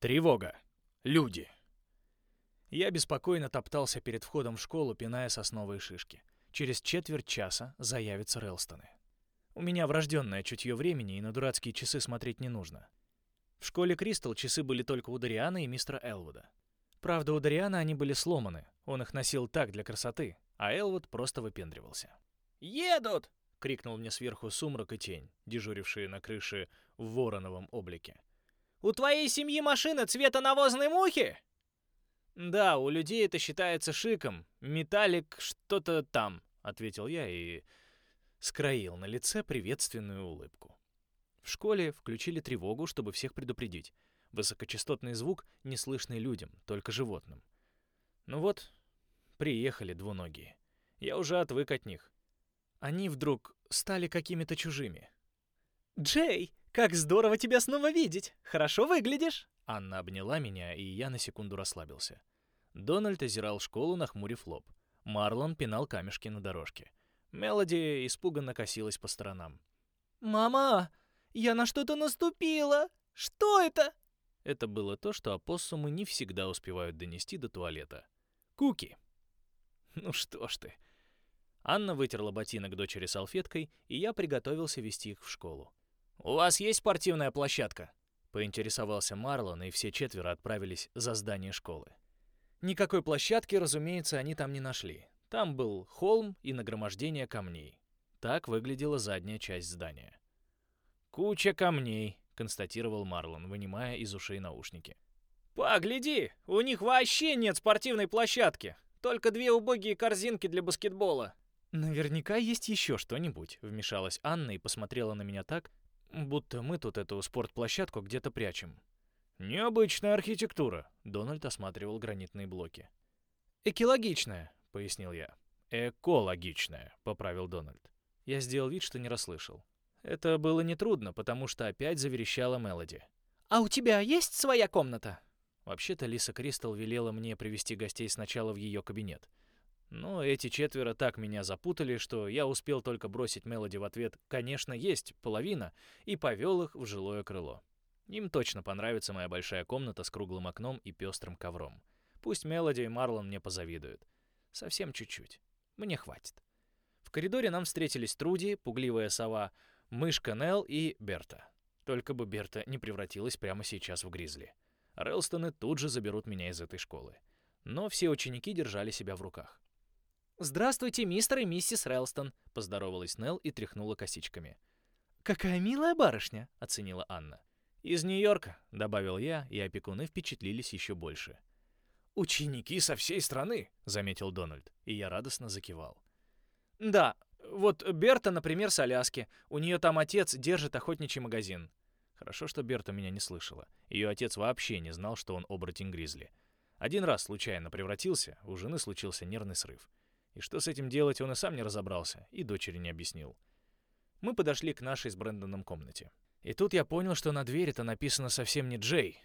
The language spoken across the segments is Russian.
Тревога. Люди. Я беспокойно топтался перед входом в школу, пиная сосновые шишки. Через четверть часа заявятся Релстоны. У меня врожденное чутье времени, и на дурацкие часы смотреть не нужно. В школе Кристал часы были только у Дариана и мистера Элвуда. Правда, у Дариана они были сломаны, он их носил так для красоты, а Элвуд просто выпендривался. «Едут!» — крикнул мне сверху сумрак и тень, дежурившие на крыше в вороновом облике. «У твоей семьи машина цвета навозной мухи?» «Да, у людей это считается шиком. Металлик что-то там», — ответил я и скроил на лице приветственную улыбку. В школе включили тревогу, чтобы всех предупредить. Высокочастотный звук, не слышный людям, только животным. Ну вот, приехали двуногие. Я уже отвык от них. Они вдруг стали какими-то чужими. «Джей, как здорово тебя снова видеть! Хорошо выглядишь!» Анна обняла меня, и я на секунду расслабился. Дональд озирал школу, нахмурив лоб. Марлон пинал камешки на дорожке. Мелоди испуганно косилась по сторонам. «Мама, я на что-то наступила! Что это?» Это было то, что опоссумы не всегда успевают донести до туалета. Куки. Ну что ж ты. Анна вытерла ботинок дочери салфеткой, и я приготовился вести их в школу. «У вас есть спортивная площадка?» Поинтересовался Марлон, и все четверо отправились за здание школы. Никакой площадки, разумеется, они там не нашли. Там был холм и нагромождение камней. Так выглядела задняя часть здания. «Куча камней», — констатировал Марлон, вынимая из ушей наушники. «Погляди, у них вообще нет спортивной площадки. Только две убогие корзинки для баскетбола». «Наверняка есть еще что-нибудь», — вмешалась Анна и посмотрела на меня так, будто мы тут эту спортплощадку где-то прячем. «Необычная архитектура», — Дональд осматривал гранитные блоки. «Экологичная», — пояснил я. «Экологичная», — поправил Дональд. Я сделал вид, что не расслышал. Это было нетрудно, потому что опять заверещала Мелоди. «А у тебя есть своя комната?» Вообще-то Лиса Кристал велела мне привести гостей сначала в ее кабинет. Но эти четверо так меня запутали, что я успел только бросить Мелоди в ответ «конечно, есть, половина» и повел их в жилое крыло. Им точно понравится моя большая комната с круглым окном и пестрым ковром. Пусть Мелоди и Марлон мне позавидуют. Совсем чуть-чуть. Мне хватит. В коридоре нам встретились Труди, пугливая сова, мышка Нел и Берта. Только бы Берта не превратилась прямо сейчас в гризли. Релстоны тут же заберут меня из этой школы. Но все ученики держали себя в руках. «Здравствуйте, мистер и миссис Релстон», — поздоровалась Нелл и тряхнула косичками. «Какая милая барышня», — оценила Анна. «Из Нью-Йорка», — добавил я, и опекуны впечатлились еще больше. «Ученики со всей страны», — заметил Дональд, и я радостно закивал. «Да, вот Берта, например, с Аляски. У нее там отец держит охотничий магазин». Хорошо, что Берта меня не слышала. Ее отец вообще не знал, что он оборотень Гризли. Один раз случайно превратился, у жены случился нервный срыв. И что с этим делать, он и сам не разобрался, и дочери не объяснил. Мы подошли к нашей с Брэндоном комнате. И тут я понял, что на двери это написано совсем не Джей.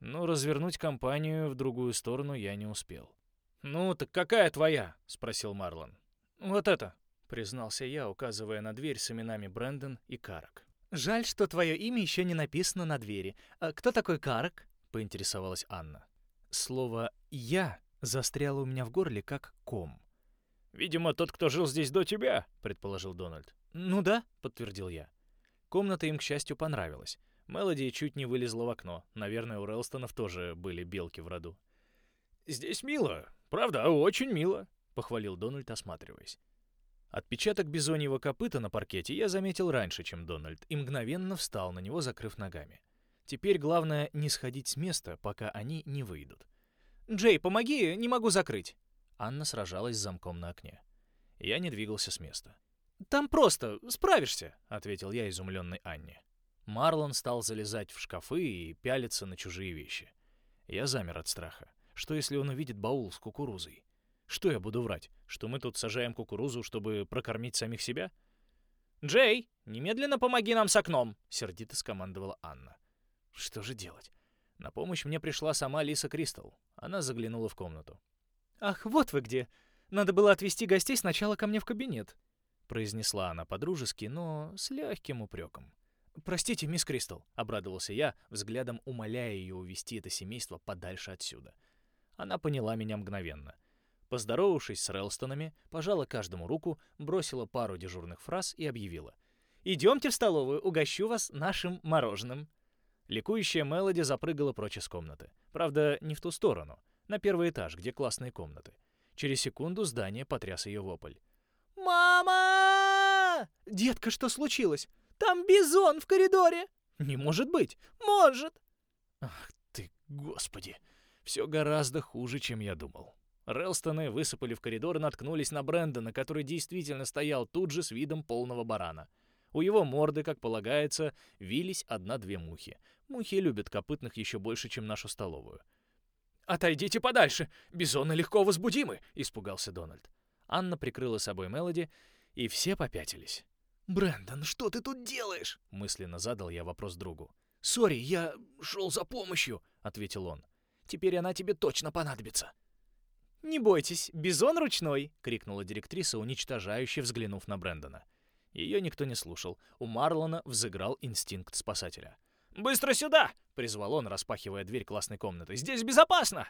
Но развернуть компанию в другую сторону я не успел. «Ну, так какая твоя?» — спросил Марлон. «Вот это», — признался я, указывая на дверь с именами Брэндон и Карак. «Жаль, что твое имя еще не написано на двери. А кто такой Карак?» — поинтересовалась Анна. Слово «я» застряло у меня в горле как ком. «Видимо, тот, кто жил здесь до тебя», — предположил Дональд. «Ну да», — подтвердил я. Комната им, к счастью, понравилась. Мелоди чуть не вылезла в окно. Наверное, у Релстонов тоже были белки в роду. «Здесь мило. Правда, очень мило», — похвалил Дональд, осматриваясь. Отпечаток бизоньего копыта на паркете я заметил раньше, чем Дональд, и мгновенно встал на него, закрыв ногами. Теперь главное не сходить с места, пока они не выйдут. «Джей, помоги, не могу закрыть». Анна сражалась с замком на окне. Я не двигался с места. «Там просто, справишься», — ответил я изумленной Анне. Марлон стал залезать в шкафы и пялиться на чужие вещи. Я замер от страха. Что, если он увидит баул с кукурузой? Что я буду врать? Что мы тут сажаем кукурузу, чтобы прокормить самих себя? «Джей, немедленно помоги нам с окном!» — сердито скомандовала Анна. Что же делать? На помощь мне пришла сама Лиса Кристал. Она заглянула в комнату. «Ах, вот вы где! Надо было отвезти гостей сначала ко мне в кабинет», — произнесла она по-дружески, но с легким упреком. «Простите, мисс Кристал», — обрадовался я, взглядом умоляя ее увести это семейство подальше отсюда. Она поняла меня мгновенно. Поздоровавшись с Релстонами, пожала каждому руку, бросила пару дежурных фраз и объявила. «Идемте в столовую, угощу вас нашим мороженым». Ликующая Мелоди запрыгала прочь из комнаты. Правда, не в ту сторону, на первый этаж, где классные комнаты. Через секунду здание потряс ее вопль. «Мама!» «Детка, что случилось? Там бизон в коридоре!» «Не может быть!» «Может!» «Ах ты, господи! Все гораздо хуже, чем я думал». Релстоны высыпали в коридор и наткнулись на Брэндона, который действительно стоял тут же с видом полного барана. У его морды, как полагается, вились одна-две мухи. Мухи любят копытных еще больше, чем нашу столовую. «Отойдите подальше! Бизоны легко возбудимы!» — испугался Дональд. Анна прикрыла собой Мелоди, и все попятились. «Брэндон, что ты тут делаешь?» — мысленно задал я вопрос другу. «Сори, я шел за помощью», — ответил он. «Теперь она тебе точно понадобится». «Не бойтесь, бизон ручной!» — крикнула директриса, уничтожающе взглянув на Брэндона. Ее никто не слушал. У Марлона взыграл инстинкт спасателя. «Быстро сюда!» — призвал он, распахивая дверь классной комнаты. «Здесь безопасно!»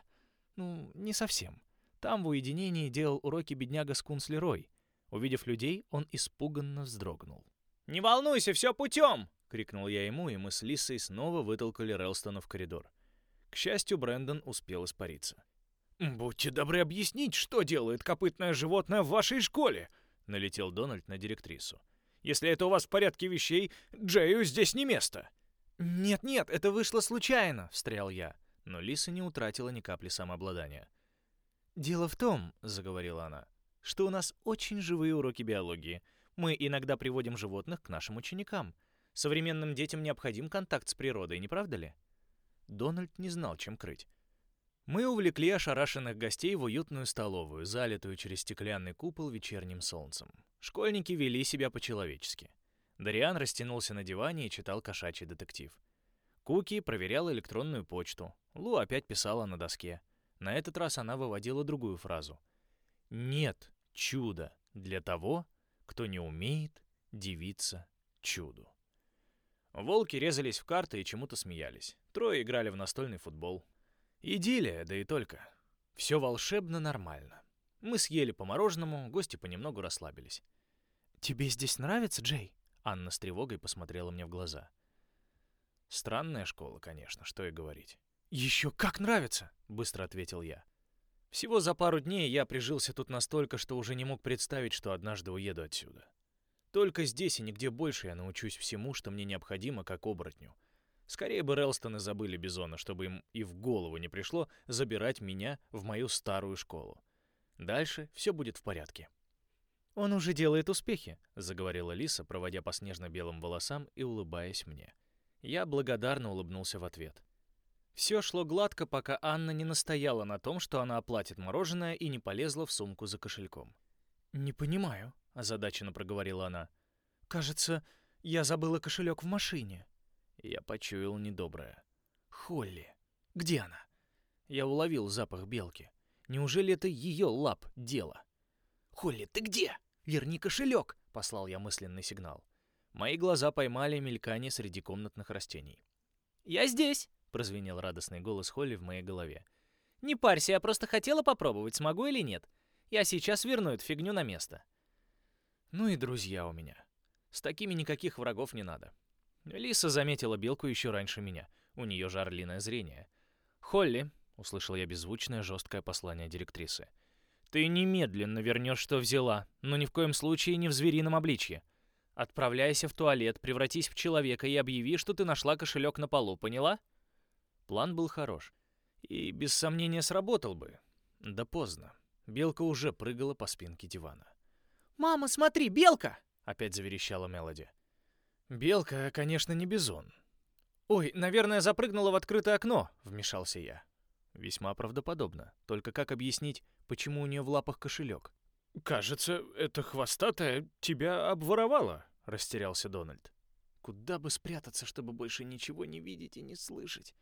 Ну, не совсем. Там в уединении делал уроки бедняга Скунс Лерой. Увидев людей, он испуганно вздрогнул. «Не волнуйся, все путем!» — крикнул я ему, и мы с Лисой снова вытолкали Релстона в коридор. К счастью, Брэндон успел испариться. «Будьте добры объяснить, что делает копытное животное в вашей школе!» — налетел Дональд на директрису. «Если это у вас в порядке вещей, Джею здесь не место!» «Нет-нет, это вышло случайно», — встрял я. Но Лиса не утратила ни капли самообладания. «Дело в том», — заговорила она, — «что у нас очень живые уроки биологии. Мы иногда приводим животных к нашим ученикам. Современным детям необходим контакт с природой, не правда ли?» Дональд не знал, чем крыть. Мы увлекли ошарашенных гостей в уютную столовую, залитую через стеклянный купол вечерним солнцем. Школьники вели себя по-человечески. Дариан растянулся на диване и читал кошачий детектив. Куки проверял электронную почту. Лу опять писала на доске. На этот раз она выводила другую фразу. «Нет чуда для того, кто не умеет дивиться чуду». Волки резались в карты и чему-то смеялись. Трое играли в настольный футбол. Идиллия, да и только. Все волшебно нормально. Мы съели по мороженому, гости понемногу расслабились. «Тебе здесь нравится, Джей?» Анна с тревогой посмотрела мне в глаза. Странная школа, конечно, что и говорить. «Еще как нравится!» — быстро ответил я. Всего за пару дней я прижился тут настолько, что уже не мог представить, что однажды уеду отсюда. Только здесь и нигде больше я научусь всему, что мне необходимо, как оборотню. Скорее бы Релстоны забыли Бизона, чтобы им и в голову не пришло забирать меня в мою старую школу. Дальше все будет в порядке. «Он уже делает успехи», — заговорила Лиса, проводя по снежно-белым волосам и улыбаясь мне. Я благодарно улыбнулся в ответ. Все шло гладко, пока Анна не настояла на том, что она оплатит мороженое и не полезла в сумку за кошельком. «Не понимаю», — озадаченно проговорила она. «Кажется, я забыла кошелек в машине». Я почуял недоброе. «Холли! Где она?» Я уловил запах белки. Неужели это ее лап дело? «Холли, ты где?» «Верни кошелек!» — послал я мысленный сигнал. Мои глаза поймали мелькание среди комнатных растений. «Я здесь!» — прозвенел радостный голос Холли в моей голове. «Не парься, я просто хотела попробовать, смогу или нет. Я сейчас верну эту фигню на место». Ну и друзья у меня. С такими никаких врагов не надо. Лиса заметила белку еще раньше меня. У нее же орлиное зрение. «Холли», — услышал я беззвучное жесткое послание директрисы, — ты немедленно вернешь, что взяла, но ни в коем случае не в зверином обличье. Отправляйся в туалет, превратись в человека и объяви, что ты нашла кошелек на полу, поняла? План был хорош. И без сомнения сработал бы. Да поздно. Белка уже прыгала по спинке дивана. «Мама, смотри, белка!» — опять заверещала Мелоди. «Белка, конечно, не бизон». «Ой, наверное, запрыгнула в открытое окно», — вмешался я. Весьма правдоподобно. Только как объяснить, почему у нее в лапах кошелек? «Кажется, эта хвостатая тебя обворовала», — растерялся Дональд. Куда бы спрятаться, чтобы больше ничего не видеть и не слышать?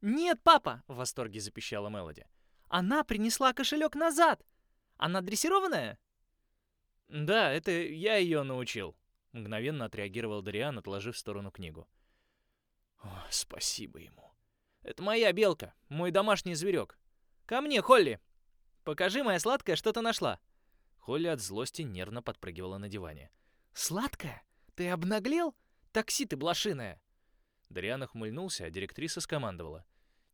«Нет, папа!» — в восторге запищала Мелоди. «Она принесла кошелек назад! Она дрессированная?» «Да, это я ее научил». Мгновенно отреагировал Дариан, отложив в сторону книгу. О, спасибо ему. Это моя белка, мой домашний зверек. Ко мне, Холли! Покажи, моя сладкая, что ты нашла. Холли от злости нервно подпрыгивала на диване. «Сладкая? Ты обнаглел? Такси ты блошиная!» Дариан охмыльнулся, а директриса скомандовала.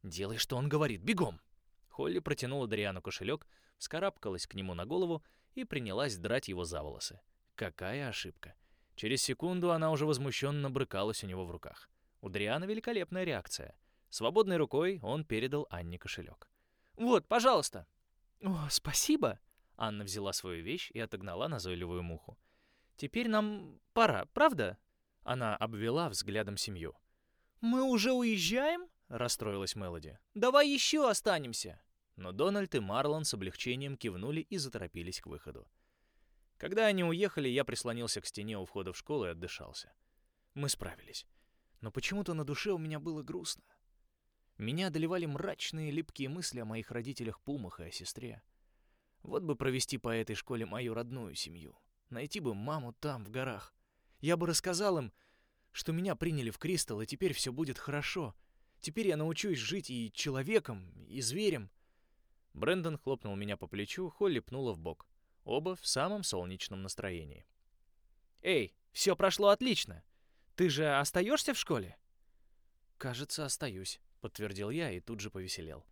«Делай, что он говорит, бегом!» Холли протянула Дариану кошелек, вскарабкалась к нему на голову и принялась драть его за волосы. Какая ошибка! Через секунду она уже возмущенно брыкалась у него в руках. У Дариана великолепная реакция. Свободной рукой он передал Анне кошелек. «Вот, пожалуйста!» «О, спасибо!» Анна взяла свою вещь и отогнала назойливую муху. «Теперь нам пора, правда?» Она обвела взглядом семью. «Мы уже уезжаем?» — расстроилась Мелоди. «Давай еще останемся!» Но Дональд и Марлон с облегчением кивнули и заторопились к выходу. Когда они уехали, я прислонился к стене у входа в школу и отдышался. Мы справились. Но почему-то на душе у меня было грустно. Меня одолевали мрачные, липкие мысли о моих родителях-пумах и о сестре. Вот бы провести по этой школе мою родную семью. Найти бы маму там, в горах. Я бы рассказал им, что меня приняли в Кристалл, и теперь все будет хорошо. Теперь я научусь жить и человеком, и зверем. Брэндон хлопнул меня по плечу, Холли пнула в бок. Оба в самом солнечном настроении. «Эй, все прошло отлично. Ты же остаешься в школе?» «Кажется, остаюсь», — подтвердил я и тут же повеселел.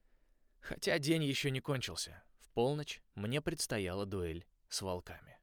Хотя день еще не кончился полночь мне предстояла дуэль с волками.